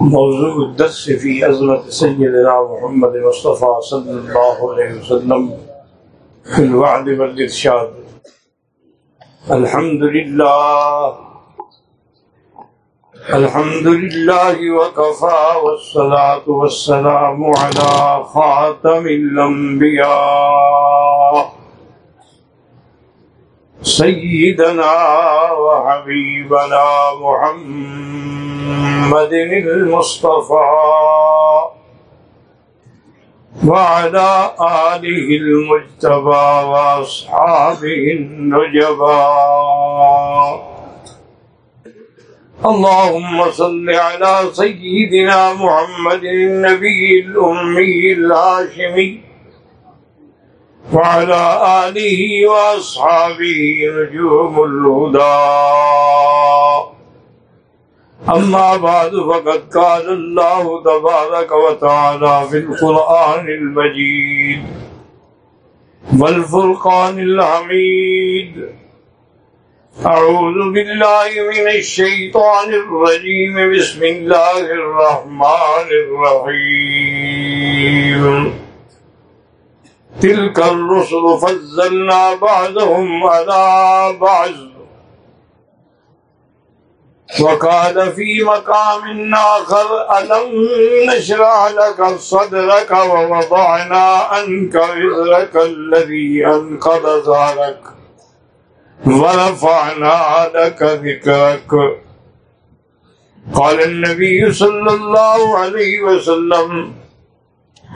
موضوع الدرس في أزمة سيدنا محمد مصطفى صلى الله عليه وسلم في الوعد والإرشاد. الحمد لله الحمد لله وكفى والصلاة والسلام على خاتم الأنبياء. سيدنا وحبيبنا محمد المصطفى وعلى آله المجتبى وأصحابه النجبى. اللهم صل على سيدنا محمد النبي الأمي الهاشمي وعلى آله وأصحابه نجوم الهدى. أما بعد، فقد قال الله تبارك وتعالى في القرآن المجيد والفرقان الحميد. أعوذ بالله من الشيطان الرجيم. بسم الله الرحمن الرحيم. تلك الرسل فزلنا بعضهم على بعض. وقال في مقام آخر، ألم نشرح لك صدرك ووضعنا عنك وزرك الذي أنقض ظهرك. ورفعنا لك ذكرك. قال النبي صلى الله عليه وسلم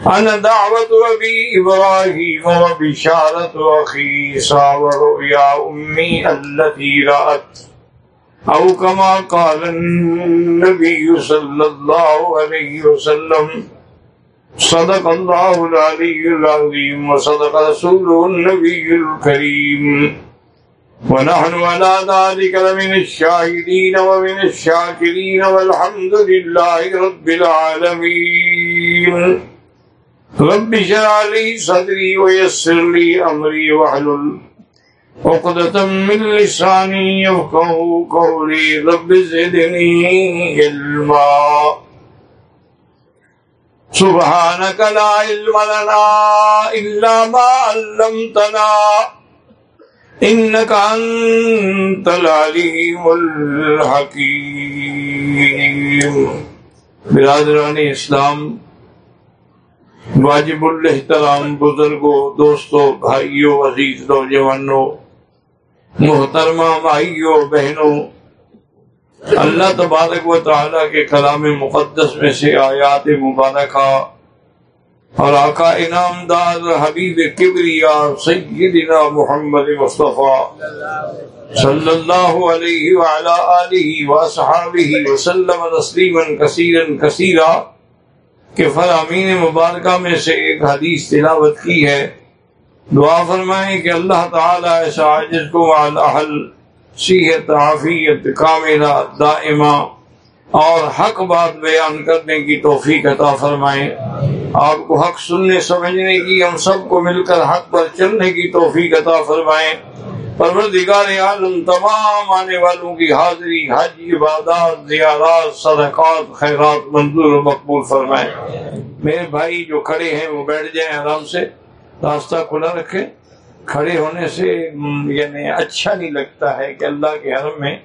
أنا دعوة أبي إبراهيم وبشارة أخي صابر يا أمي التي رأت. أو كما قال النبي صلى الله عليه وسلم، صدق الله العلي العظيم وصدق رسوله النبي الكريم ونحن على ذلك لمن الشاهدين ومن الشاكرين والحمد لله رب العالمين. رب شرع لي صدري ويسر لي أمري وحلل عقدة من لساني يفقه قولي رب زدني علما. سبحانك لا علم لنا إلا ما علمتنا. إنك أنت العليم الحكيم برادران اسلام واجب الحترام بزرگوں دوستوں بھائیوں عزیز نوجوانوں محترمہ بھائیوں بہنوں اللہ تبارک و تعالیٰ کے کلام مقدس میں سے آیات مبارکہ اور آقا انعام دار حبیب کبریا سیدنا محمد مصطفیٰ صلی اللہ علیہ وعلا آلہ وصحابہ وسلم تسلیما کثیرا کثیرا کہ فرامین مبارکہ میں سے ایک حدیث تلاوت کی ہے۔ دعا فرمائیں کہ اللہ تعالی ایسا عاجز کو حل صحت، عافیت، کاملہ، دائمہ اور حق بات بیان کرنے کی توفیق عطا فرمائیں۔ آپ کو حق سننے، سمجھنے کی، ہم سب کو مل کر حق پر چلنے کی توفیق عطا فرمائیں۔ پروردگار عالم تمام آنے والوں کی حاضری حج عبادات زیارات، صدقات، خیرات منظور و مقبول فرمائیں میرے بھائی جو کھڑے ہیں، وہ بیٹھ جائیں آرام سے، راستہ کھلا رکھے کھڑے ہونے سے یعنی اچھا نہیں لگتا ہے کہ اللہ کے حرم میں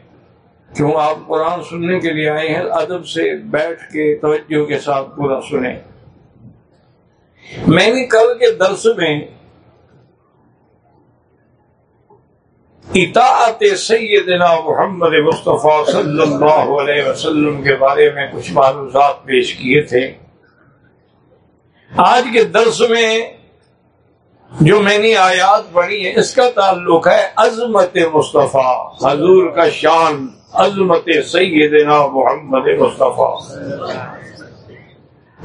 کیوں آپ قرآن سننے کے لیے آئے ہیں۔ ادب سے بیٹھ کے توجہ کے ساتھ پورا سنیں۔ میں نے کل کے درس میں اطاعت سیدنا محمد مصطفیٰ صلی اللہ علیہ وسلم کے بارے میں کچھ معلومات پیش کیے تھے۔ آج کے درس میں جو میں نے آیات پڑھی ہے اس کا تعلق ہے عظمت مصطفیٰ۔ حضور کا شان، عظمت سیدنا محمد مصطفیٰ۔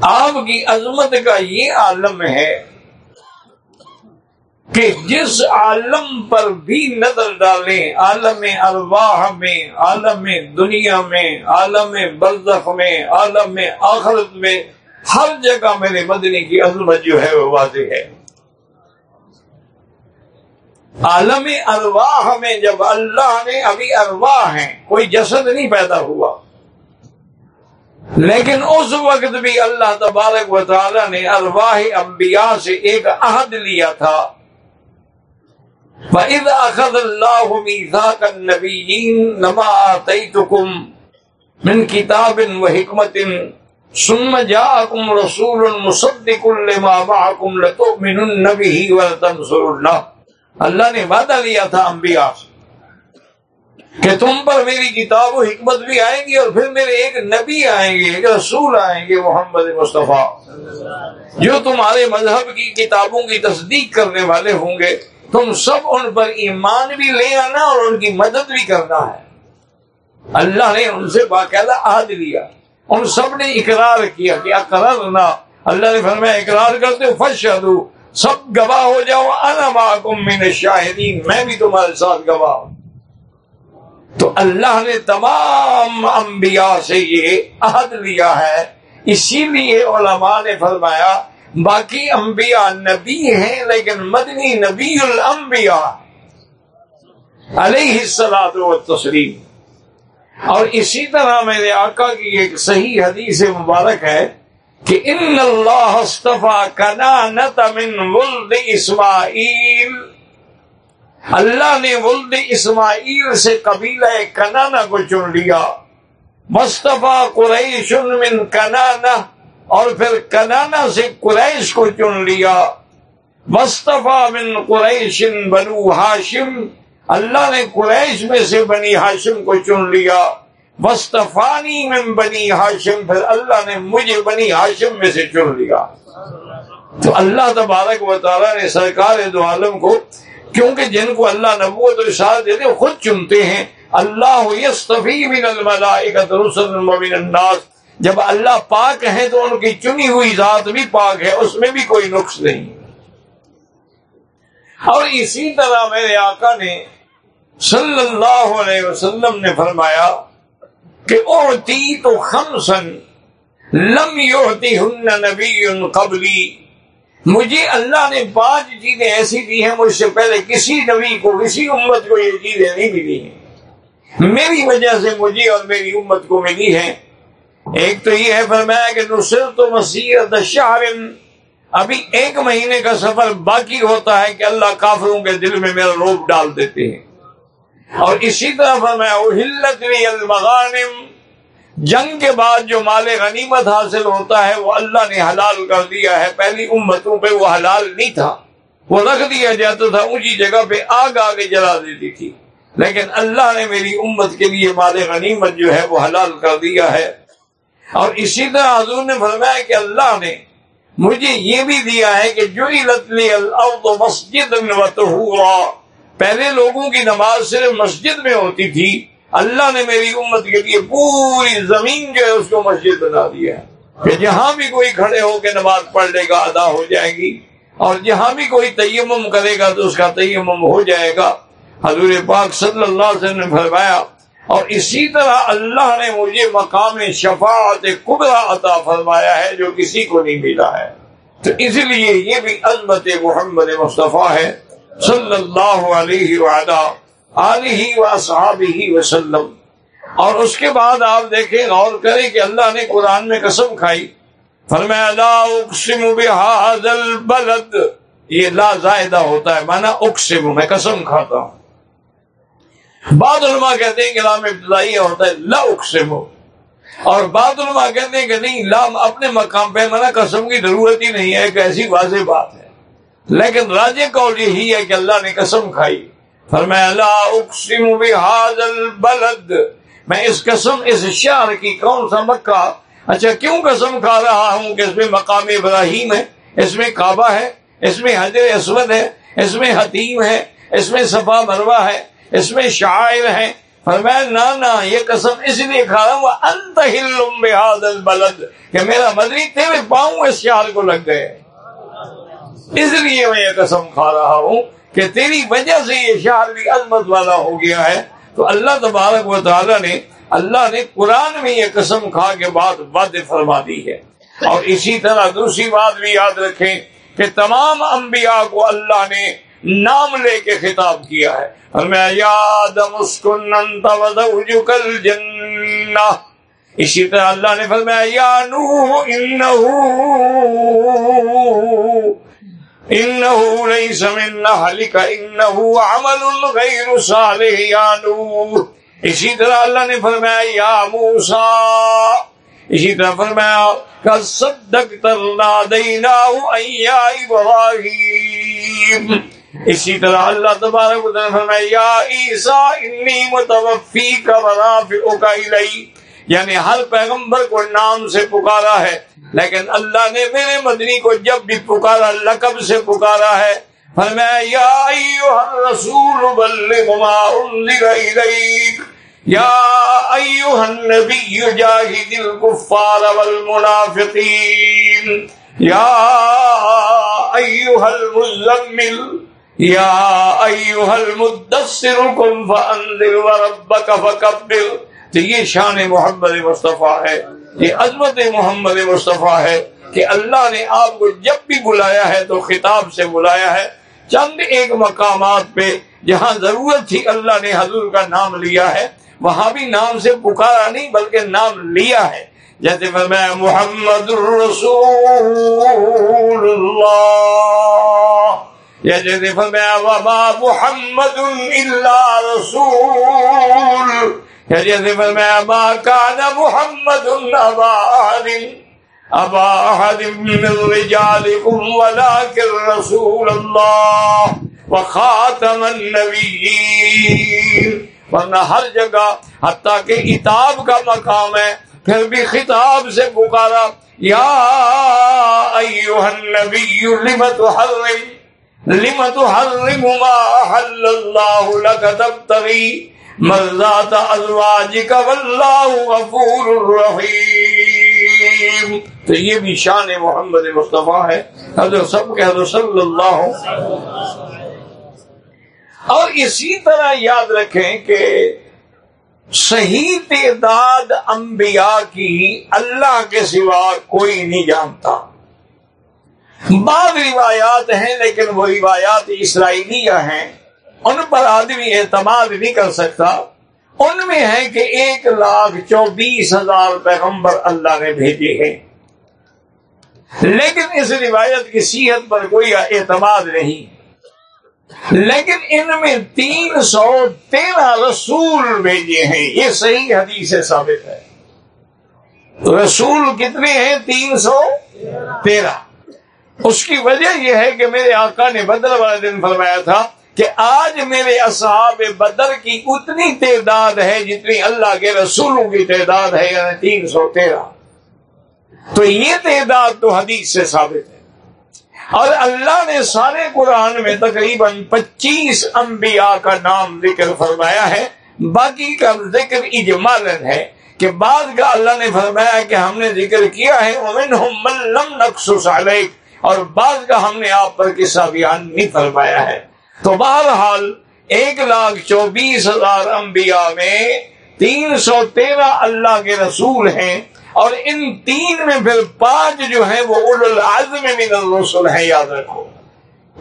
آپ کی عظمت کا یہ عالم ہے کہ جس عالم پر بھی نظر ڈالیں، عالم ارواح میں، عالم دنیا میں، عالم برزخ میں، عالم آخرت میں، ہر جگہ میرے مدنی کی عظمت جو ہے وہ واضح ہے۔ عالم ارواح میں جب اللہ نے ابھی ارواح ہیں، کوئی جسد نہیں پیدا ہوا۔ لیکن اس وقت بھی اللہ تبارک و تعالی نے ارواح انبیاء سے ایک عہد لیا تھا۔ فَإِذَا أَخَذَ اللَّهُ مِيثَاقَ النَّبِيِّينَ لَمَا آتَيْتُكُمْ مِنْ كِتَابٍ وَحِكْمَةٍ ثُمَّ جَاءَكُمْ رَسُولٌ مُصَدِّقٌ لِمَا مَعَكُمْ لَتُؤْمِنُنَّ بِهِ وَلَتَنْصُرُنَّهُ اللہ نے وعدہ لیا تھا انبیاء سے کہ تم پر میری کتاب و حکمت بھی آئیں گی اور پھر میرے ایک نبی آئیں گے، ایک رسول آئیں گے محمد مصطفیٰ۔ جو تمہارے مذہب کی کتابوں کی تصدیق کرنے والے ہوں گے تم سب ان پر ایمان بھی لے آنا اور ان کی مدد بھی کرنا ہے۔ اللہ نے ان سے باقاعدہ عہد لیا۔ ان سب نے اقرار کیا کہ اقرار نہ۔ اللہ نے فرمایا، اقرار کرتے فشدو سب گواہ ہو جاؤ۔ انا معکم من الشاہدین۔ میں بھی تمہارے ساتھ گواہ ہوں۔ تو اللہ نے تمام انبیاء سے یہ عہد لیا ہے۔ اسی لیے علماء نے فرمایا باقی انبیاء نبی ہیں، لیکن مدنی نبی الانبیاء۔ علیہ السلام و تسلیم اور اسی طرح میرے آقا کی ایک صحیح حدیث مبارک ہے کہ ان اللہ کنانت من ولد اسماعیل۔ اللہ نے ولد اسماعیل سے قبیلہ کنانا کو چن لیا۔ مصطفیٰ قریش من کنانا اور پھر کنانا سے قریش کو چن لیا۔ مصطفیٰ من قریش بنو ہاشم۔ اللہ نے قریش میں سے بنی ہاشم کو چن لیا۔ مصطفانی من بنی ہاشم۔ پھر اللہ نے مجھے بنی ہاشم میں سے چن لیا۔ تو اللہ تبارک و تعالیٰ نے سرکار دو عالم کو، کیونکہ جن کو اللہ نبوت و اشار دیتے خود چنتے ہیں۔ اللہ یستفی من الملائکت رسل من الناس۔ جب اللہ پاک ہے تو ان کی چنی ہوئی ذات بھی پاک ہے، اس میں بھی کوئی نقص نہیں۔ اور اسی طرح میرے آقا نے صلی اللہ علیہ وسلم نے فرمایا کہ اوتی تو خمسن لم یوتی ہن نبی قبلی۔ مجھے اللہ نے پانچ چیزیں ایسی دی ہیں، مجھ سے پہلے کسی نبی کو، کسی امت کو یہ چیزیں نہیں ملی ہیں۔ میری وجہ سے مجھے اور میری امت کو ملی ہیں۔ ایک تو یہ ہے، فرمایا کہ نصرت و مسیحت شہر، ابھی ایک مہینے کا سفر باقی ہوتا ہے کہ اللہ کافروں کے دل میں میرا روپ ڈال دیتے ہیں۔ اور اسی طرح فرمایا المغانم، جنگ کے بعد جو مال غنیمت حاصل ہوتا ہے، وہ اللہ نے حلال کر دیا ہے۔ پہلی امتوں پہ وہ حلال نہیں تھا، وہ رکھ دیا جاتا تھا، اونچی جگہ پہ آگ آگے جلا دیتی تھی۔ لیکن اللہ نے میری امت کے لیے مال غنیمت جو ہے، وہ حلال کر دیا ہے۔ اور اسی طرح حضور نے فرمایا کہ اللہ نے مجھے یہ بھی دیا ہے کہ جو مسجد پہلے لوگوں کی نماز صرف مسجد میں ہوتی تھی۔ اللہ نے میری امت کے لیے پوری زمین جو ہے اس کو مسجد بنا دیا ہے۔ کہ جہاں بھی کوئی کھڑے ہو کے نماز پڑھ لے گا ادا ہو جائے گی اور جہاں بھی کوئی تیمم کرے گا تو اس کا تیمم ہو جائے گا۔ حضور پاک صلی اللہ علیہ وسلم نے فرمایا اور اسی طرح اللہ نے مجھے مقام شفاعت قبرا عطا فرمایا ہے جو کسی کو نہیں ملا ہے۔ تو اس لیے یہ بھی عظمت محمد مصطفیٰ ہے۔ صلی اللہ علیہ وعدہ ہی وسلم۔ اور اس کے بعد آپ دیکھیں، غور کریں کہ اللہ نے قرآن میں قسم کھائی۔ فرمایا، لا اقسم بهذا البلد۔ یہ لا زائدہ ہوتا ہے مانا اقسم، میں قسم کھاتا ہوں۔ بعض علماء کہتے ہیں کہ لام ابتدائی ہوتا ہے، لا اقسم اور بعض علماء کہتے ہیں کہ نہیں، لام اپنے مقام پہ مانا قسم کی ضرورت ہی نہیں ہے، ایک ایسی واضح بات ہے۔ لیکن راجے قول یہی ہے کہ اللہ نے قسم کھائی۔ فرمایا، لا اقسم بهذا البلد۔ میں اس قسم، اس شہر کی کون سا مکہ۔ اچھا کیوں قسم کھا رہا ہوں کہ اس میں مقام ابراہیم ہے، اس میں کعبہ ہے، اس میں حضر اسود ہے، اس میں حتیم ہے، اس میں صفا مروا ہے؟ اس میں شاعر ہے فرمایا نا نا یہ قسم اس لیے کھا رہا ہوں انت ہلم بهذا البلد، کہ میرا مدری تیرے پاؤں اس شہر کو لگ گئے۔ اس لیے میں یہ قسم کھا رہا ہوں کہ تیری وجہ سے یہ شہر بھی عظمت والا ہو گیا ہے۔ تو اللہ تبارک و تعالیٰ نے، اللہ نے قرآن میں یہ قسم کھا کے بات بد فرما دی ہے۔ اور اسی طرح دوسری بات بھی یاد رکھیں کہ تمام انبیاء کو اللہ نے نام لے کے خطاب کیا ہے۔ اور میں یاد مسکن اسی طرح اللہ نے فرمایا، یا نو انہو لیس من نحلک انہو عمل غیر صالح، یا نو اسی طرح اللہ نے فرمایا، یا موسیٰ۔ اسی طرح فرمایا کہ صدق ترنا دینا ابراہیم۔ اسی طرح اللہ تبارک و فرمایا، یا عیسیٰ، انی متوفیک ورافعک الی یعنی ہر پیغمبر کو نام سے پکارا ہے، لیکن اللہ نے میرے مدنی کو جب بھی پکارا، لقب سے پکارا ہے۔ فرمایا، یا ایوہ الرسول، بلغ ما انزل الیک۔ یا ایوہ النبی، جاہد الكفار والمنافقین۔ یا ایوہ المزمل۔ یا ایوہ المدسر کم فانذر وربک فکبر تو یہ شان محمد مصطفیٰ ہے، یہ عظمت محمد مصطفیٰ ہے کہ اللہ نے آپ کو جب بھی بلایا ہے تو خطاب سے بلایا ہے۔ چند ایک مقامات پہ جہاں ضرورت تھی اللہ نے حضور کا نام لیا ہے، وہاں بھی نام سے پکارا نہیں بلکہ نام لیا ہے۔ جیسے میں محمد الرسول اللہ۔ یا فرمایا وما محمد الا رسول. جیسے فرمایا ما کان محمد ابا احد ابا احد من رجالکم ولكن رسول اللہ وخاتم النبیین ورنہ ہر جگہ حتیٰ کہ اتاب کا مقام ہے، پھر بھی خطاب سے پکارا، یا ایوہ النبی لم تحرم؟ لم تحرم ما حل اللہ لک تبتغی مرضات ازواجک واللہ غفور الرحیم تو یہ بھی شان محمد مصطفیٰ ہے۔ حضرت سب کے حضرت صلی اللہ اور اسی طرح یاد رکھیں کہ صحیح تعداد انبیاء کی اللہ کے سوا کوئی نہیں جانتا۔ بعض روایات ہیں، لیکن وہ روایات اسرائیلیہ ہیں۔ ان پر آدمی اعتماد نہیں کر سکتا۔ ان میں ہے کہ ایک لاکھ چوبیس ہزار پیغمبر اللہ نے بھیجے ہیں۔ لیکن اس روایت کی صحت پر کوئی اعتماد نہیں۔ لیکن ان میں تین سو تیرہ رسول بھیجے ہیں۔ یہ صحیح حدیث سے ثابت ہے۔ رسول کتنے ہیں؟ تین سو تیرہ۔ اس کی وجہ یہ ہے کہ میرے آقا نے بدر والے دن فرمایا تھا کہ آج میرے اصحاب بدر کی اتنی تعداد ہے جتنی اللہ کے رسولوں کی تعداد ہے یعنی تین سو تیرہ۔ تو یہ تعداد تو حدیث سے ثابت ہے۔ اور اللہ نے سارے قرآن میں تقریباً پچیس انبیاء کا نام ذکر فرمایا ہے۔ باقی کا ذکر اجمال ہے کہ بعد کا اللہ نے فرمایا کہ ہم نے ذکر کیا ہے اور بعض کا ہم نے آپ پر قصہ بیان نہیں فرمایا ہے۔ تو بہرحال ایک لاکھ چوبیس ہزار انبیاء میں تین سو تیرہ اللہ کے رسول ہیں اور ان تین میں پھر پانچ جو ہیں وہ العزم من الرسل ہیں، یاد رکھو۔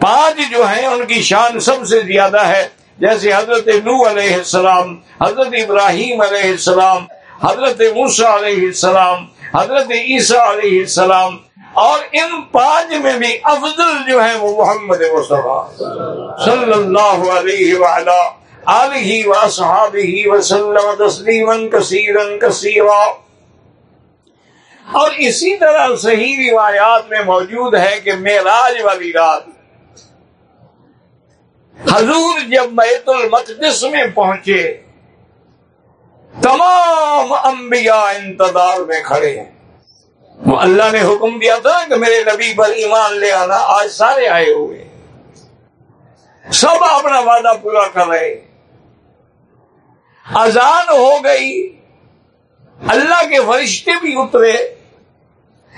پانچ جو ہیں ان کی شان سب سے زیادہ ہے۔ جیسے حضرت نو علیہ السلام، حضرت ابراہیم علیہ السلام، حضرت موسا علیہ السلام، حضرت عیسیٰ علیہ السلام اور ان پانچ میں بھی افضل جو ہیں وہ محمد مصطفیٰ صلی اللہ علیہ وعلا آلہ و وسلم تسلیما کثیرا کثیرا۔ اور اسی طرح صحیح روایات میں موجود ہے کہ معراج والی رات حضور جب بیت المقدس میں پہنچے، تمام انبیاء انتظار میں کھڑے ہیں۔ اللہ نے حکم دیا تھا کہ میرے نبی پر ایمان لے آنا، آج سارے آئے ہوئے سب اپنا وعدہ پورا کر رہے اذان ہو گئی۔ اللہ کے فرشتے بھی اترے۔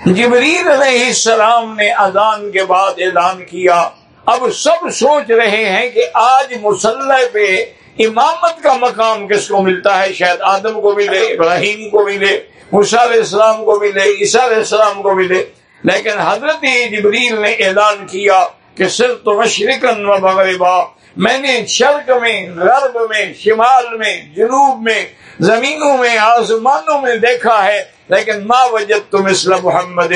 جبریل علیہ السلام نے اذان کے بعد اعلان کیا۔ اب سب سوچ رہے ہیں کہ آج مسلح پہ امامت کا مقام کس کو ملتا ہے؟ شاید آدم کو ملے، ابراہیم کو ملے۔ علیہ السلام کو ملے عیسیٰ علیہ السلام کو ملے لیکن حضرت جبریل نے اعلان کیا کہ صرف تو مشرقن و مغربا، میں نے شرق میں، غرب میں، شمال میں، جنوب میں، زمینوں میں، آسمانوں میں دیکھا ہے، لیکن ما وجد تم اسلام محمد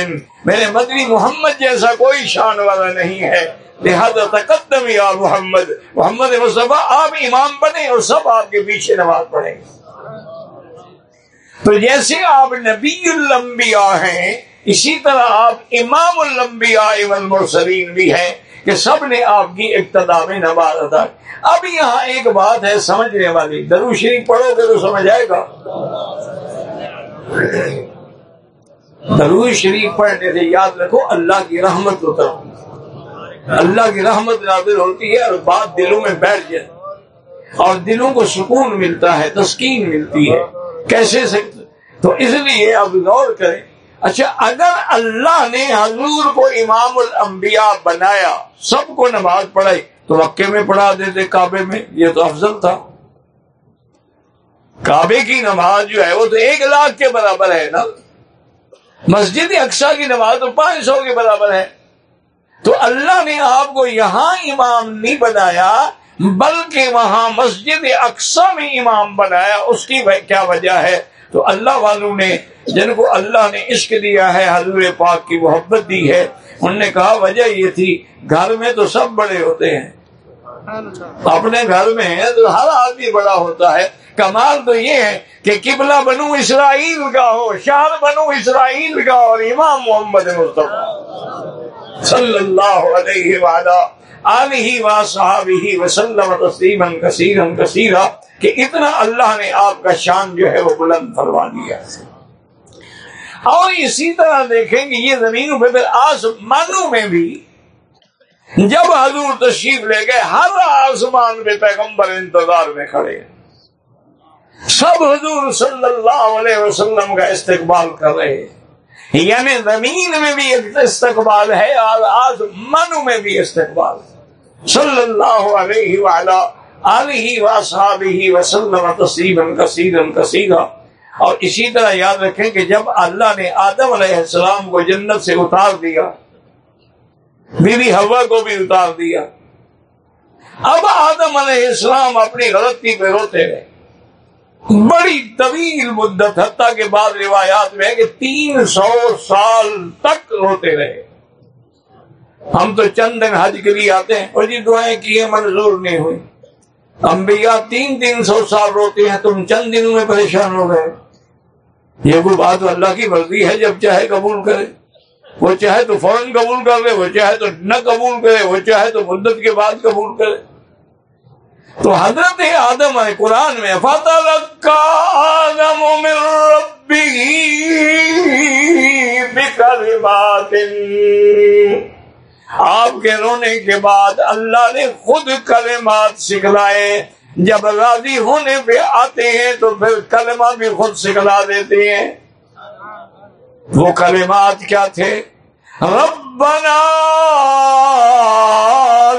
میرے مدنی محمد جیسا کوئی شان والا نہیں ہے۔ لہذا تقدم یا محمد۔ محمد مصطفیٰ، آپ امام بنے اور سب آپ کے پیچھے نماز پڑھیں۔ گے تو جیسے آپ نبی الانبیاء ہیں، اسی طرح آپ امام الانبیاء والمرسلین بھی ہیں کہ سب نے آپ کی ابتدا میں نماز ادا اب یہاں ایک بات ہے سمجھنے والی، درو شریف پڑھو گے تو سمجھ آئے گا۔ درو شریف پڑھنے سے یاد رکھو، اللہ کی رحمت اتر اللہ کی رحمت نازل ہوتی ہے اور بات دلوں میں بیٹھ جائے۔ اور دلوں کو سکون ملتا ہے، تسکین ملتی ہے۔ کیسے سکتے تو اس لیے اب غور کریں۔ اچھا اگر اللہ نے حضور کو امام الانبیاء بنایا، سب کو نماز پڑھائی، تو مکے میں پڑھا دیتے، کعبے میں، یہ تو افضل تھا۔ کعبے کی نماز جو ہے، وہ تو ایک لاکھ کے برابر ہے نا۔ مسجد اقسا کی نماز تو پانچ سو کے برابر ہے۔ تو اللہ نے آپ کو یہاں امام نہیں بنایا بلکہ وہاں مسجد اقسا میں امام بنایا، اس کی کیا وجہ ہے؟ تو اللہ والوں نے جن کو اللہ نے عشق دیا ہے، حضور پاک کی محبت دی ہے انہوں نے کہا، وجہ یہ تھی، گھر میں تو سب بڑے ہوتے ہیں۔ اپنے گھر میں تو ہر آدمی بڑا ہوتا ہے۔ کمال تو یہ ہے کہ قبلہ بنو اسرائیل کا ہو، شہر بنو اسرائیل کا اور امام محمد مصطفیٰ صلی اللہ علیہ وآلہ آلہ و صحابہ وسلم تسلیما کثیرا کثیرا کہ اتنا اللہ نے آپ کا شان جو ہے وہ بلند فرما دیا۔ اور اسی طرح دیکھیں گے یہ زمینوں پہ پھر آسمانوں میں بھی جب حضور تشریف لے گئے، ہر آسمان پہ پیغمبر انتظار میں کھڑے۔ سب حضور صلی اللہ علیہ وسلم کا استقبال کر رہے۔ ہیں یعنی زمین میں بھی استقبال ہے اور آسمانوں میں بھی استقبال۔ ہے صلی اللہ علیہ علیہ وسلم تسلیما کثیرا کثیرا۔ اور اسی طرح یاد رکھیں کہ جب اللہ نے آدم علیہ السلام کو جنت سے اتار دیا بیوی ہوا کو بھی اتار دیا۔ اب آدم علیہ السلام اپنی غلطی پہ روتے رہے بڑی طویل مدت، حتیٰ کے بعد روایات میں ہے کہ تین سو سال تک روتے رہے۔ ہم تو چند دن حج کے لیے آتے ہیں۔ اور جی دعائیں کی منظور نہیں ہوئی۔ انبیاء تین تین سو سال روتے ہیں، تم چند دنوں میں پریشان ہو گئے۔ یہ کوئی بات اللہ کی مرضی ہے، جب چاہے قبول کرے۔ وہ چاہے تو فوراً قبول کر لے، وہ چاہے تو نہ قبول کرے، وہ چاہے تو مدت کے بعد قبول کرے۔ تو حضرت آدم ہے قرآن میں فتح کا آدم بات آپ کے رونے کے بعد اللہ نے خود کلمات سکھلائے۔ جب راضی ہونے پہ آتے ہیں تو پھر کلمہ بھی خود سکھلا دیتے ہیں۔ وہ کلمات کیا تھے؟ ربنا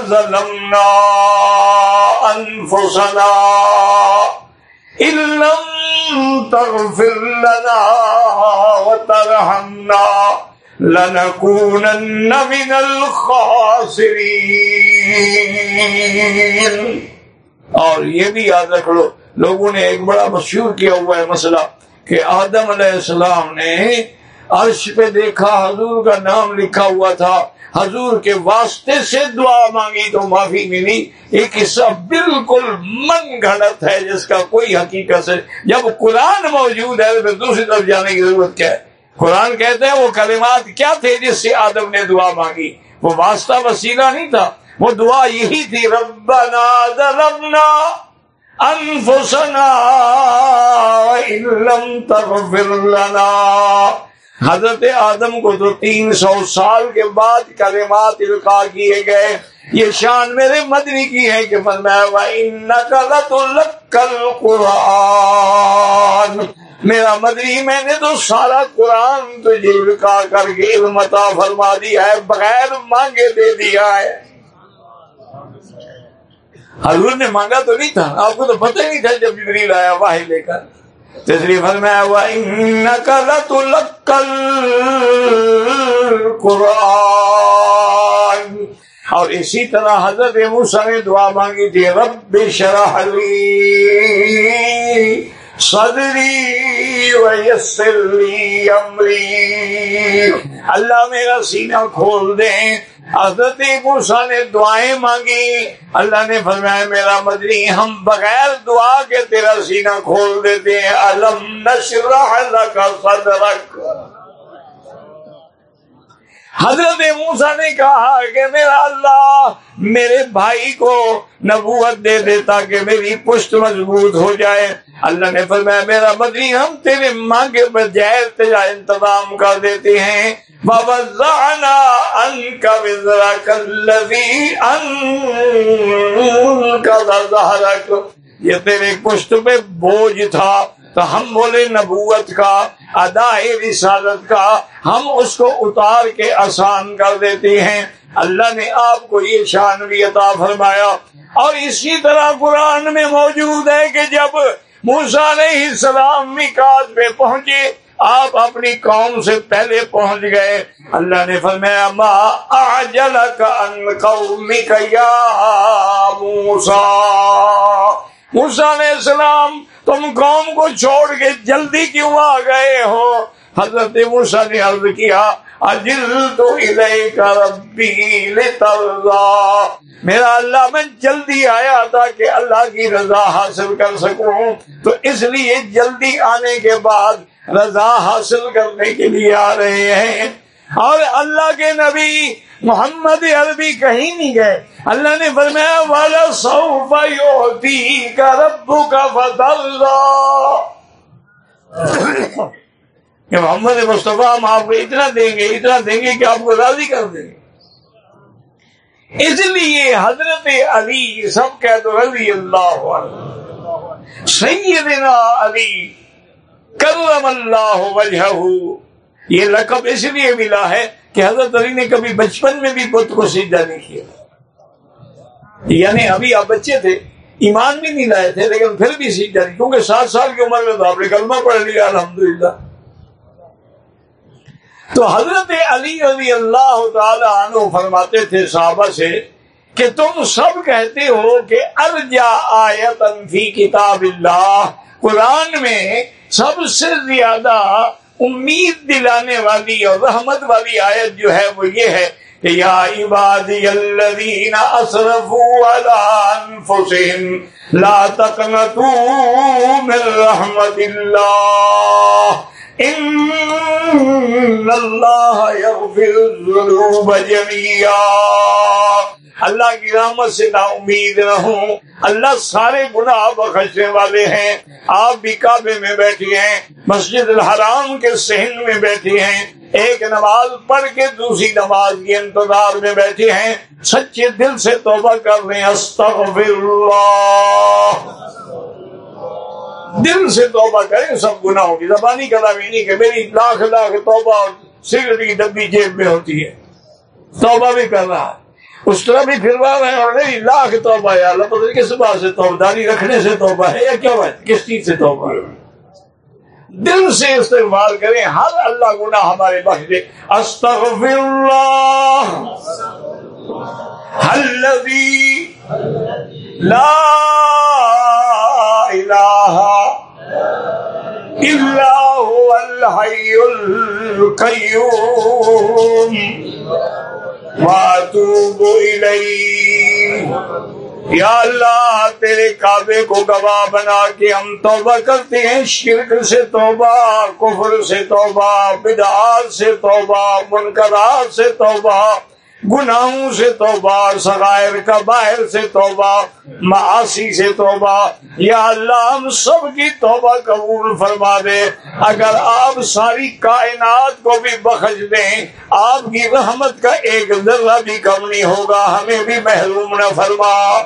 ظلمنا انفسنا ان لم تغفر لنا وترحمنا۔ لنكونن من الخاسرين۔ اور یہ بھی یاد رکھ لو لوگوں نے ایک بڑا مشہور کیا ہوا ہے مسئلہ کہ آدم علیہ السلام نے عرش پہ دیکھا، حضور کا نام لکھا ہوا تھا۔ حضور کے واسطے سے دعا مانگی تو معافی ملی۔ ایک قصہ بالکل من گھڑت ہے جس کا کوئی حقیقت ہے جب قرآن موجود ہے تو دوسری طرف جانے کی ضرورت کیا ہے؟ قرآن کہتے ہیں وہ کلمات کیا تھے جس سے آدم نے دعا مانگی؟ وہ واسطہ وسیلہ نہیں تھا، وہ دعا یہی تھی، ربنا ظلمنا انفسنا ان لم تغفر لنا۔ حضرت آدم کو تو تین سو سال کے بعد کلمات القا کیے گئے۔ یہ شان میرے مدنی کی ہے کہ فرمایا میرا مدری میں نے تو سارا قرآن تجھے جی لکھا کر کے علمتا فرما دیا ہے، بغیر مانگے دے دیا ہے۔ حضور نے مانگا تو نہیں تھا، آپ کو تو پتہ ہی نہیں تھا جب جبریل آیا واہ لے کر۔ تیسری فرمایا ہوا قرآن اور اسی طرح حضرت موسیٰ نے دعا مانگی تھی، رب شرح لی۔ صدری ویسر لی امری اللہ میرا سینہ کھول دیں حضرت موسا نے دعائیں مانگی. اللہ نے فرمایا، میرا مدنی، ہم بغیر دعا کے تیرا سینہ کھول دیتے ہیں. علم نشرح لک صدرک؟ حضرت موسا نے کہا کہ میرا اللہ میرے بھائی کو نبوت دے دے تاکہ میری پشت مضبوط ہو جائے۔ اللہ نے فرمایا، میرا بدری، ہم تیرے ماں کے بجائے تیرا انتظام کر دیتے ہیں۔ بابا زانا ان کا وزرا کلوی ان کا یہ تیرے پشت پہ بوجھ تھا۔ تو ہم بولے، نبوت کا ادائے رسالت کا ہم اس کو اتار کے آسان کر دیتے ہیں۔ اللہ نے آپ کو یہ شان بھی عطا فرمایا۔ اور اسی طرح قرآن میں موجود ہے کہ جب موسا علیہ السلام مکات پہ پہنچے، آپ اپنی قوم سے پہلے پہنچ گئے۔ اللہ نے فرمایا، ما اعجلک ان قومک یا موسا موسا علیہ السلام تم قوم کو چھوڑ کے جلدی کیوں آ گئے ہو؟ حضرت موسا نے عرض کیا اجل تو کا ربی میرا اللہ، میں جلدی آیا تھا کہ اللہ کی رضا حاصل کر سکوں۔ تو اس لیے جلدی آنے کے بعد رضا حاصل کرنے کے لیے آ رہے ہیں۔ اور اللہ کے نبی محمد عربی کہیں نہیں گئے۔ اللہ نے فرمایا والا سو ہوتی کا ربو کا فضل کہ محمد مصطفیٰ ہم آپ کو اتنا دیں گے، اتنا دیں گے کہ آپ کو راضی کر دیں گے۔ اس لیے حضرت علی سب کہہ دو رضی اللہ سیدنا علی کرم اللہ وجہ یہ لقب اس لیے ملا ہے کہ حضرت علی نے کبھی بچپن میں بھی بت کو سیدھا نہیں کیا۔ یعنی ابھی آپ بچے تھے، ایمان بھی نہیں لائے تھے، لیکن پھر بھی سیدھا نہیں، کیونکہ سات سال کی عمر میں تو آپ نے کلمہ پڑھ لیا، الحمدللہ۔ تو حضرت علی رضی اللہ تعالی عنہ فرماتے تھے صحابہ سے کہ تم سب کہتے ہو کہ ارجا آیت فی کتاب اللہ، قرآن میں سب سے زیادہ امید دلانے والی اور رحمت والی آیت جو ہے وہ یہ ہے کہ یا عبادی الذین اسرفوا علی انفسهم لا تقنطوا من رحمت اللہ ان اللہ یغفر الذنوب جميعا اللہ کی رحمت سے نا امید نہ ہوں اللہ سارے گناہ بخشنے والے ہیں۔ آپ بھی کعبے میں بیٹھی ہیں، مسجد الحرام کے سہن میں بیٹھی ہیں۔ ایک نماز پڑھ کے دوسری نماز کے انتظار میں بیٹھے ہیں۔ سچے دل سے توبہ کر رہے ہیں۔ استغفر اللہ دل سے توبہ کریں، سب گناہوں کی زبانی کلامی نہیں کہ میری لاکھ لاکھ توبہ اور سگریٹ کی ڈبی جیب میں ہوتی ہے۔ توبہ بھی کر رہا ہے۔ اس طرح بھی پھروا رہے ہیں اور نہیں لاکھ توبہ ہے، اللہ پتہ کس بات سے توبہ داری رکھنے سے توبہ ہے یا کیا بات کس چیز سے توبہ ہے؟ دل سے استعمال کریں، ہر اللہ گنا ہمارے بخش دے۔ استغفر اللہ الذي لا الہ الا هو واتوب القيوم یا اللہ، تیرے کعبے کو گواہ بنا کے ہم توبہ کرتے ہیں۔ شرک سے توبہ، کفر سے توبہ، بدعات سے توبہ منقرات سے توبہ۔ گناہوں سے توبہ سغائر کا باہر سے توبہ معاشی سے توبہ۔ یا اللہ، ہم سب کی توبہ قبول فرما دے۔ اگر آپ ساری کائنات کو بھی بخش دیں، آپ کی رحمت کا ایک ذرہ بھی کم نہیں ہوگا، ہمیں بھی محروم نہ فرما۔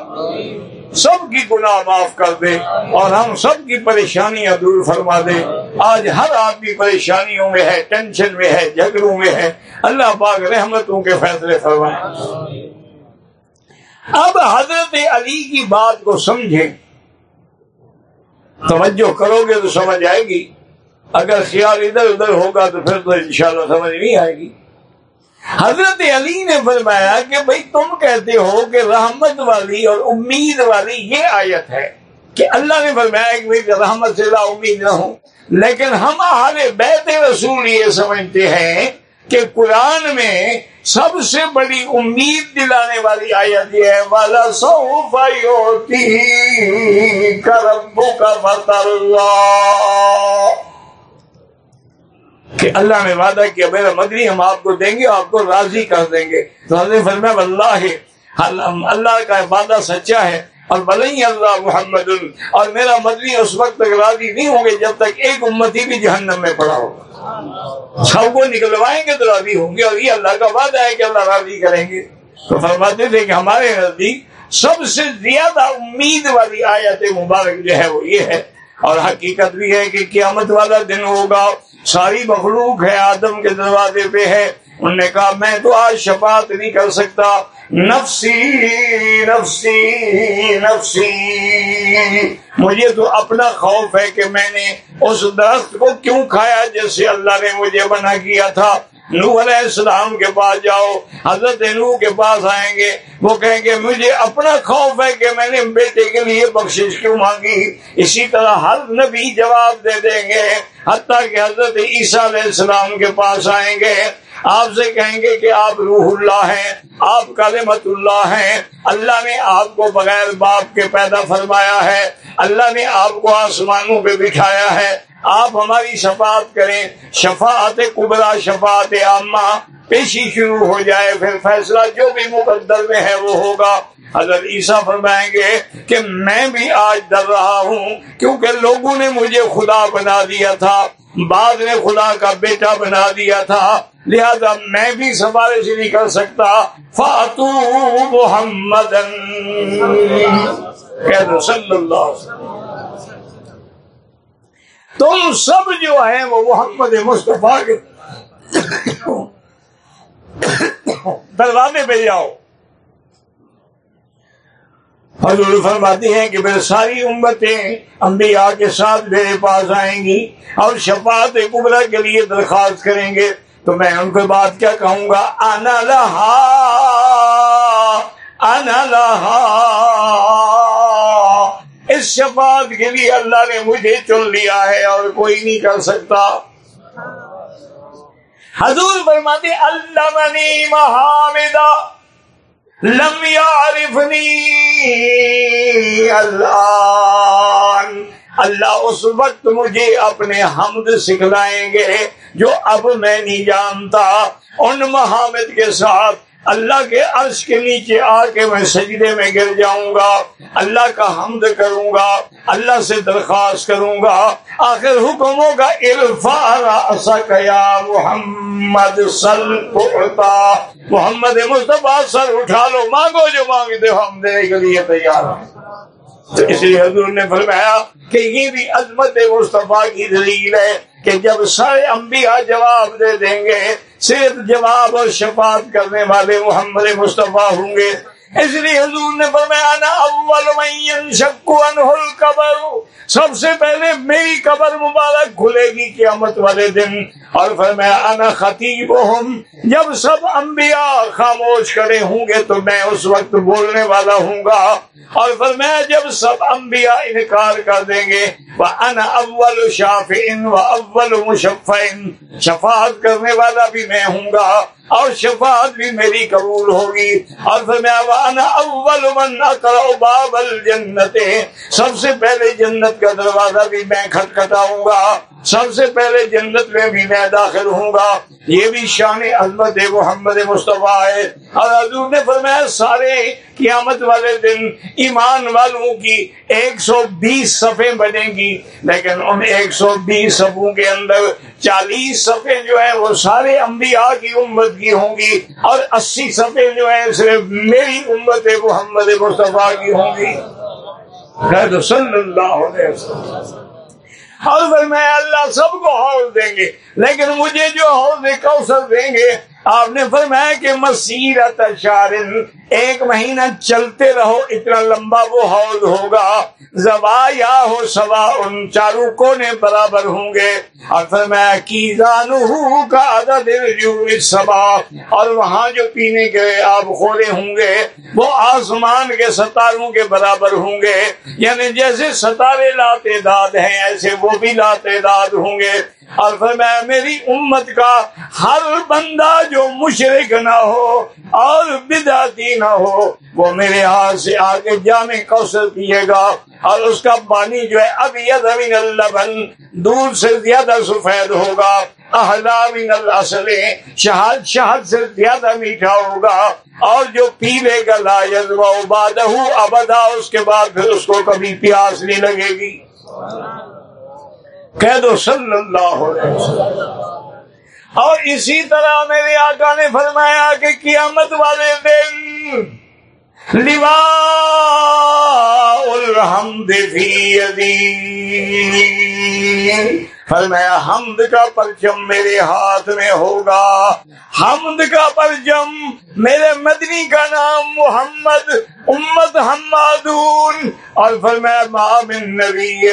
سب کی گناہ معاف کر دے اور ہم سب کی پریشانیاں دور فرما دے۔ آج ہر آدمی پریشانیوں میں ہے، ٹینشن میں ہے، جھگڑوں میں ہے۔ اللہ پاک رحمتوں کے فیصلے فرمائے۔ اب حضرت علی کی بات کو سمجھیں۔ توجہ کرو گے تو سمجھ آئے گی۔ اگر خیال ادھر ادھر ہوگا تو پھر تو انشاءاللہ سمجھ نہیں آئے گی۔ حضرت علی نے فرمایا کہ بھائی تم کہتے ہو کہ رحمت والی اور امید والی یہ آیت ہے کہ اللہ نے فرمایا کہ میں رحمت سے لا امید نہ ہوں۔ لیکن ہم اہل بیت رسول یہ سمجھتے ہیں کہ قرآن میں سب سے بڑی امید دلانے والی آیت یہ ہے والا سو ہوتی کربو کا کہ اللہ نے وعدہ کیا میرا مدنی ہم آپ کو دیں گے، آپ کو راضی کر دیں گے۔ تو حضرت فرمایا اللہ اللہ کا وعدہ سچا ہے اور بلئی اللہ محمد، اور میرا مدنی اس وقت تک راضی نہیں ہوں گے جب تک ایک امتی بھی جہنم میں پڑا ہوگا سب کو نکلوائیں گے تو راضی ہوں گے، اور یہ اللہ کا وعدہ ہے کہ اللہ راضی کریں گے۔ تو فرماتے تھے کہ ہمارے نزدیک سب سے زیادہ امید والی آیت مبارک جو ہے وہ یہ ہے۔ اور حقیقت بھی ہے کہ قیامت والا دن ہوگا۔ ساری مخلوق ہے آدم کے دروازے پہ ہے۔ انہوں نے کہا، میں تو آج شفاعت نہیں کر سکتا۔ نفسی نفسی نفسی۔ مجھے تو اپنا خوف ہے کہ میں نے اس درخت کو کیوں کھایا جیسے اللہ نے مجھے منع کیا تھا۔ نو علیہ السلام کے پاس جاؤ، حضرت نو کے پاس آئیں گے، وہ کہیں گے، مجھے اپنا خوف ہے کہ میں نے بیٹے کے لیے بخشش کیوں مانگی؟ اسی طرح ہر نبی جواب دے دیں گے، حتیٰ کہ حضرت عیسیٰ علیہ السلام کے پاس آئیں گے۔ آپ سے کہیں گے کہ آپ روح اللہ ہیں، آپ کلمت اللہ ہیں۔ اللہ نے آپ کو بغیر باپ کے پیدا فرمایا ہے، اللہ نے آپ کو آسمانوں پہ بٹھایا ہے۔ آپ ہماری شفاعت کریں، شفاعت کبرا، شفاعت عامہ، پیشی شروع ہو جائے، پھر فیصلہ جو بھی مقدر میں ہے وہ ہوگا۔ حضرت عیسیٰ فرمائیں گے کہ میں بھی آج ڈر رہا ہوں، کیونکہ لوگوں نے مجھے خدا بنا دیا تھا، بعد میں خدا کا بیٹا بنا دیا تھا۔ لہذا میں بھی سوارے سے نہیں کر سکتا۔ فاتو محمد صلی اللہ تم سب جو ہیں وہ محمد مصطفیٰ کے دروازے پہ جاؤ۔ حضور فرماتی ہیں کہ میرے ساری امتیں انبیاء کے ساتھ میرے پاس آئیں گی اور شفاعت کبرا کے لیے درخواست کریں گے۔ تو میں ان کو بات کیا کہوں گا؟ انا لہا انا لہا۔ اس شفاعت کے لیے اللہ نے مجھے چن لیا ہے اور کوئی نہیں کر سکتا۔ حضور فرماتے اللہ منی محامدہ، لم يعرفني اللہ اللہ اس وقت مجھے اپنے حمد سکھلائیں گے جو اب میں نہیں جانتا۔ ان محامد کے ساتھ اللہ کے عرش کے نیچے آ کے میں سجدے میں گر جاؤں گا، اللہ کا حمد کروں گا، اللہ سے درخواست کروں گا۔ آخر حکموں کا الفا محمد سل محمد مصطفیٰ، سر اٹھا لو۔ مانگو جو مانگتے ہو ہم دینے کے لیے تیار ہیں۔ تو اس لیے حضور نے فرمایا کہ یہ بھی عظمت مصطفیٰ کی دلیل ہے۔ کہ جب سارے انبیاء جواب دے دیں گے، صرف جواب اور شفاعت کرنے والے محمد مصطفیٰ ہوں گے۔ اس لیے حضور نے فرمایا نا اول من شکو انہل قبر سب سے پہلے میری قبر مبارک کھلے گی قیامت والے دن۔ اور فرمایا، انا خطیب جب سب انبیاء خاموش کرے ہوں گے تو میں اس وقت بولنے والا ہوں گا۔ اور فرمایا، جب سب انبیاء انکار کر دیں گے وہ ان اول شاف ان و اول مشف شفاعت کرنے والا بھی میں ہوں گا۔ اور شفاعت بھی میری قبول ہوگی۔ اور فرمایا اول من باب الجنت سب سے پہلے جنت کا دروازہ بھی میں کھٹکھٹاؤں گا۔ سب سے پہلے جنت میں بھی میں داخل ہوں گا۔ یہ بھی شان عظمت محمد مصطفیٰ ہے۔ اور حضور نے فرمایا، سارے قیامت والے دن ایمان والوں کی ایک سو بیس صفحے بنے گی، لیکن ان ایک سو بیس صفوں کے اندر چالیس صفحے جو ہے وہ سارے انبیاء کی امت کی ہوں گی اور اسی صفحے جو ہے صرف میری امت محمد مصطفیٰ کی ہوں گی۔ صلی اللہ علیہ وسلم۔ اور پھر میں اللہ سب کو حوض دیں گے، لیکن مجھے جو حوض کوثر دیں گے آپ نے فرمایا کہ مسیرت شارن، ایک مہینہ چلتے رہو، اتنا لمبا وہ حوض ہوگا۔ زبا یا ہو، سوا ان چاروں کونے برابر ہوں گے۔ اور فرمایا، کی زانو کا عدد سبا اور وہاں جو پینے کے آپ خورے ہوں گے، وہ آسمان کے ستاروں کے برابر ہوں گے۔ یعنی جیسے ستارے لاتے داد ہیں، ایسے وہ بھی لاتے داد ہوں گے۔ اور فرمایا، میری امت کا ہر بندہ جو مشرق نہ ہو اور بداتی نہ ہو، وہ میرے ہاتھ سے آگے جامع کوشل پیے گا اور اس کا پانی جو ہے اب ید اللہ دور سے زیادہ سفید ہوگا احلام الاصل شہد شہد سے زیادہ میٹھا ہوگا اور جو پیلے گا، لا بادہ ابدا، اس کے بعد پھر اس کو کبھی پیاس نہیں لگے گی۔ کہہ دو صلی اللہ علیہ وسلم۔ اور اسی طرح میرے آقا نے فرمایا کہ قیامت والے دن لوا الحمد فی فرمایا، حمد کا پرچم میرے ہاتھ میں ہوگا۔ حمد کا پرچم میرے مدنی کا نام محمد امت حمادون۔ اور فرمایا مامن نبی،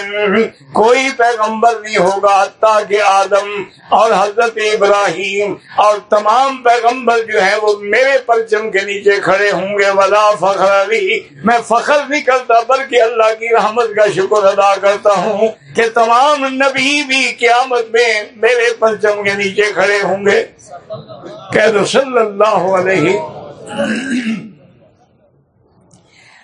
کوئی پیغمبر نہیں ہوگا حتیٰ کہ آدم اور حضرت ابراہیم اور تمام پیغمبر جو ہیں وہ میرے پرچم کے نیچے کھڑے ہوں گے، ولا فخر علی۔ میں فخر نہیں کرتا، بلکہ اللہ کی رحمت کا شکر ادا کرتا ہوں کہ تمام نبی بھی قیامت میں میرے پرچم کے نیچے کھڑے ہوں گے۔ کہہ دو، صلی اللہ علیہ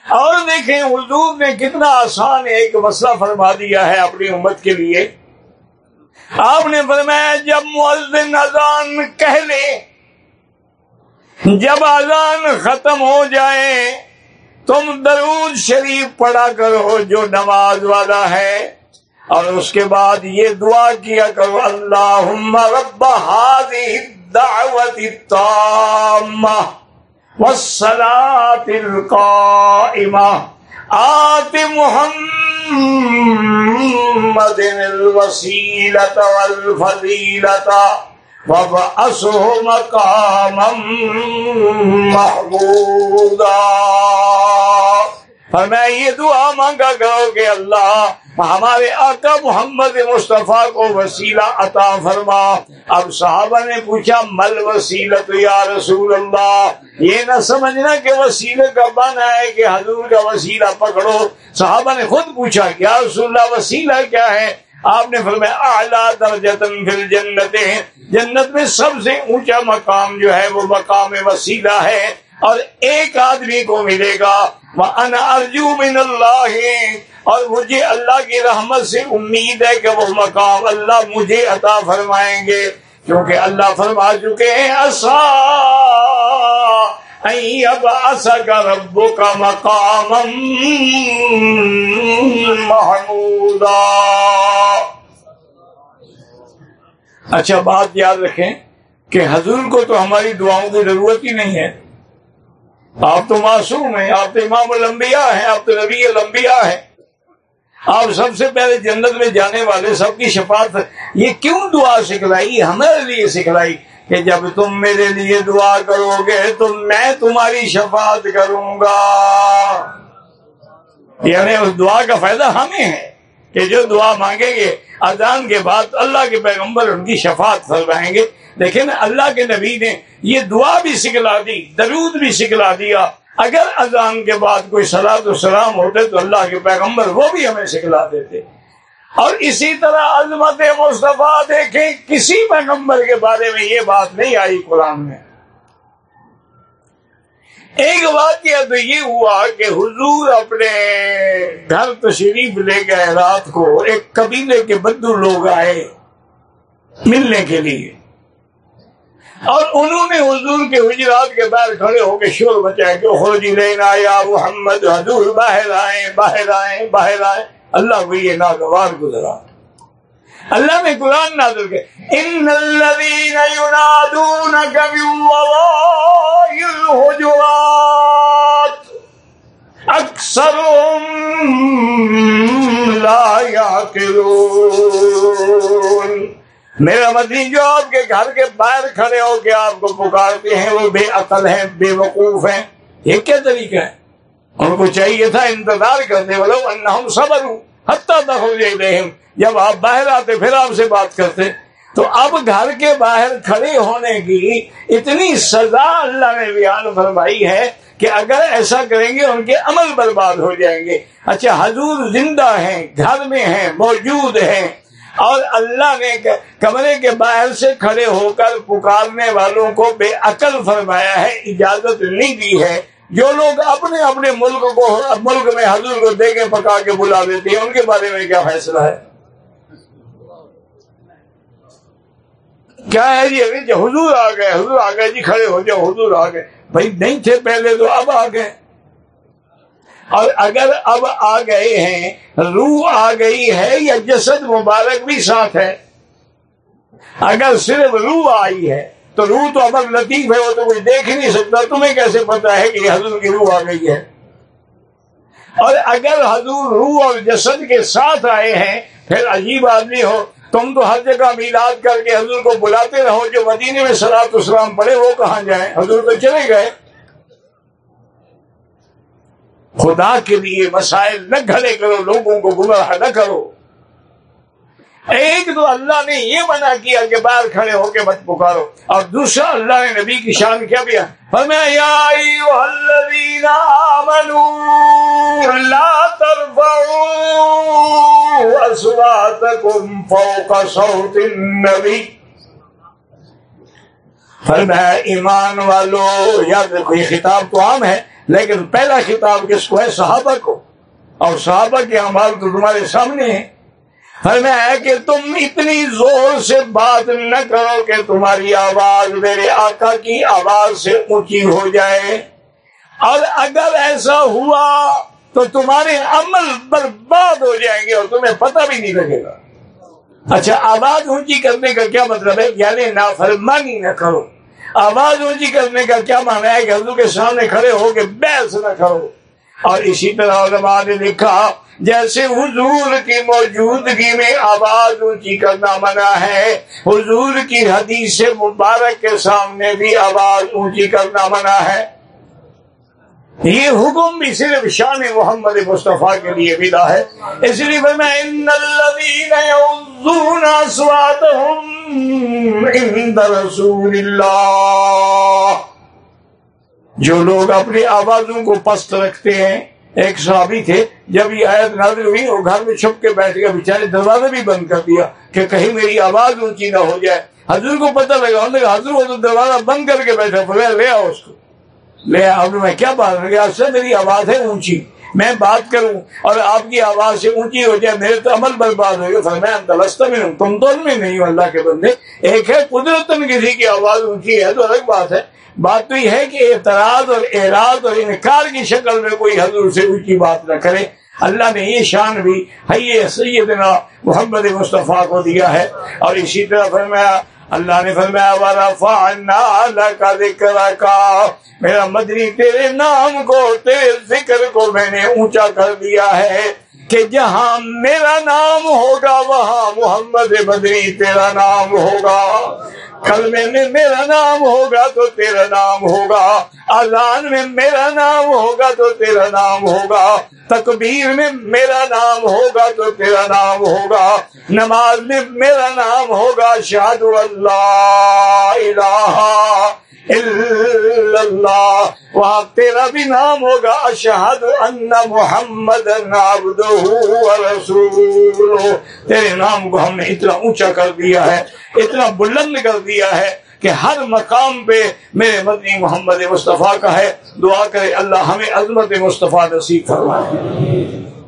اور دیکھیں، حضور نے کتنا آسان ایک مسئلہ فرما دیا ہے اپنی امت کے لیے۔ آپ نے فرمایا، جب مؤذن اذان کہہ لے، جب اذان ختم ہو جائے، تم درود شریف پڑھا کرو، جو نماز والا ہے۔ اور اس کے بعد یہ دعا کیا کرو اللہ رب الدعوت التامہ۔ والصلاة القائمة. آت محمد الوسيلة والفضيلة وابعثه مقاما محمودا. فرمایا یہ دعا مانگا کرو کہ اللہ ہمارے آقا محمد مصطفیٰ کو وسیلہ عطا فرما۔ اب صحابہ نے پوچھا، مل وسیلت یا رسول اللہ؟ یہ نہ سمجھنا کہ وسیلے کا بنا ہے کہ حضور کا وسیلہ پکڑو۔ صحابہ نے خود پوچھا کیا رسول اللہ، وسیلہ کیا ہے؟ آپ نے فرمایا، اعلیٰ درجتن فی الجنت جنت میں سب سے اونچا مقام جو ہے وہ مقام وسیلہ ہے۔ اور ایک آدمی کو ملے گا ارجو من اللہ اور مجھے اللہ کی رحمت سے امید ہے کہ وہ مقام اللہ مجھے عطا فرمائیں گے۔ کیونکہ اللہ فرما چکے ہیں اصا اب کا ربو کا مقام محمود اچھا بات یاد رکھیں کہ حضور کو تو ہماری دعاؤں کی ضرورت ہی نہیں ہے۔ آپ تو معصوم ہیں، آپ تو امام الانبیاء ہیں، آپ تو نبی الانبیاء ہیں۔ آپ سب سے پہلے جنت میں جانے والے سب کی شفاعت، یہ کیوں دعا سکھلائی؟ ہمارے لیے سکھلائی کہ جب تم میرے لیے دعا کرو گے تو میں تمہاری شفاعت کروں گا۔ یعنی اس دعا کا فائدہ ہمیں ہے۔ کہ جو دعا مانگیں گے، اذان کے بعد اللہ کے پیغمبر ان کی شفاعت فرمائیں گے۔ دیکھیں اللہ کے نبی نے یہ دعا بھی سکھلا دی، درود بھی سکھلا دیا۔ اگر اذان کے بعد کوئی سلاد و سلام ہوتے تو اللہ کے پیغمبر وہ بھی ہمیں سکھلا دیتے۔ اور اسی طرح عظمت مصطفیٰ دیکھیں، کسی پیغمبر کے بارے میں یہ بات نہیں آئی قرآن میں۔ ایک واقعہ تو یہ ہوا کہ حضور اپنے گھر تشریف لے گئے رات کو، ایک قبیلے کے بدو لوگ آئے ملنے کے لیے۔ اور انہوں نے حضور کے حجرات کے باہر کھڑے ہو کے شور بچائے کہ خوجی لینا یا محمد حضور باہر آئے باہر آئے باہر آئے۔ اللہ کو یہ ناگوار گزرا۔ اللہ نے قرآن نازل کے۔ ان الذين ينادونك من وراء الحجرات۔ اکثرهم لا يعقلون میرا مدنی، جو آپ کے گھر کے باہر کھڑے ہو کے آپ کو پکارتے ہیں، وہ بے عقل ہیں، بے وقوف ہیں۔ یہ کیا طریقہ ہے؟ ان کو چاہیے تھا انتظار کرنے والوں ہم صبر ہوں حتیٰ تک جب آپ باہر آتے، پھر آپ سے بات کرتے۔ تو اب گھر کے باہر کھڑے ہونے کی اتنی سزا اللہ نے بیان فرمائی ہے کہ اگر ایسا کریں گے، ان کے عمل برباد ہو جائیں گے۔ اچھا حضور زندہ ہیں، گھر میں ہیں، موجود ہیں۔ اور اللہ نے کمرے کے باہر سے کھڑے ہو کر پکارنے والوں کو بے عقل فرمایا ہے، اجازت نہیں دی ہے۔ جو لوگ اپنے اپنے ملک کو ملک میں حضور کو دے کے پکا کے بلا دیتے ہیں، ان کے بارے میں کیا فیصلہ ہے؟ کیا ہے جی؟ ابھی حضور آ گئے، حضور آ گئے جی کھڑے ہو جاؤ، حضور آ گئے۔ بھائی نہیں تھے پہلے تو اب آ گئے۔ اور اگر اب آ گئے ہیں، روح آ گئی ہے یا جسد مبارک بھی ساتھ ہے۔ اگر صرف روح آئی ہے تو روح تو ابر لطیف ہے، وہ تو کچھ دیکھ ہی نہیں سکتا۔ تمہیں کیسے پتا ہے کہ حضور کی روح آ گئی ہے؟ اور اگر حضور روح اور جسد کے ساتھ آئے ہیں، پھر عجیب آدمی ہو۔ تم تو ہر جگہ میلاد کر کے حضور کو بلاتے رہو، جو مدینے میں سلاد اسلام پڑے وہ کہاں جائیں؟ حضور تو چلے گئے۔ خدا کے لیے مسائل نہ کھڑے کرو، لوگوں کو گمراہ نہ کرو۔ ایک تو اللہ نے یہ منع کیا کہ باہر کھڑے ہو کے مت پکارو اور دوسرا اللہ نے نبی کی شان کیا بھی فرمایا ایمان والو، یاد رکھو، یہ خطاب تو عام ہے، لیکن پہلا خطاب کس کو ہے؟ صحابہ کو۔ اور صحابہ کے عمال تو تمہارے سامنے ہیں۔ فرمایا کہ تم اتنی زور سے بات نہ کرو کہ تمہاری آواز میرے آقا کی آواز سے اونچی ہو جائے۔ اور اگر ایسا ہوا تو تمہارے عمل برباد ہو جائیں گے اور تمہیں پتہ بھی نہیں لگے گا۔ اچھا آواز اونچی کرنے کا کیا مطلب ہے؟ یعنی نافرمانی نہ کرو۔ آواز اونچی کرنے کا کیا مانا ہے کہ حضور کے سامنے کھڑے ہو کے بحث نہ کرو۔ اور اسی طرح علماء نے لکھا، جیسے حضور کی موجودگی میں آواز اونچی کرنا منع ہے، حضور کی حدیث مبارک کے سامنے بھی آواز اونچی کرنا منع ہے۔ یہ حکم بھی صرف شان محمد مصطفیٰ کے لیے ملا ہے۔ اس لیے رسول اللہ۔ جو لوگ اپنی آوازوں کو پست رکھتے ہیں، ایک صحابی تھے، جب یہ آیت نازل ہوئی، وہ گھر میں چھپ کے بیٹھ گیا، بیچارے دروازہ بھی بند کر دیا کہ کہیں میری آواز اونچی نہ ہو جائے۔ حضور کو پتہ لگا، انہوں نے حضور وہ تو دروازہ بند کر کے بیٹھا بولے لے آؤ اس کو۔ لے آؤ میں کیا بات گیا سے میری آواز ہے اونچی، میں بات کروں اور آپ کی آواز سے اونچی ہو جائے، میرے تو عمل برباد ہو گیا میں میں ہوں تم تو میں نہیں ہوں اللہ کے بندے۔ ایک ہے قدرت کسی کی آواز اونچی ہے، تو الگ بات ہے۔ بات تو یہ ہے کہ اعتراض اور اعراض اور انکار کی شکل میں کوئی حضور سے اونچی بات نہ کرے۔ اللہ نے یہ شان بھی حی سیدنا محمد مصطفیٰ کو دیا ہے۔ اور اسی طرح فرمایا، اللہ نے فرمایا کا ذکر کا میرا مدری تیرے نام کو، تیرے ذکر کو میں نے اونچا کر دیا ہے۔ کہ جہاں میرا نام ہوگا وہاں محمد مدری تیرا نام ہوگا۔ کلمے میں میرا نام ہوگا تو تیرا نام ہوگا۔ اذان میں میرا نام ہوگا تو تیرا نام ہوگا۔ تکبیر میں میرا نام ہوگا تو تیرا نام ہوگا۔ نماز میں میرا نام ہوگا شاد اللہ الہ۔ اللہ وہاں تیرا بھی نام ہوگا اشہد ان محمد رسول تیرے نام کو ہم نے اتنا اونچا کر دیا ہے، اتنا بلند کر دیا ہے کہ ہر مقام پہ میرے مدنی محمد مصطفیٰ کا ہے۔ دعا کرے اللہ ہمیں عظمت مصطفیٰ نصیب فرمائے۔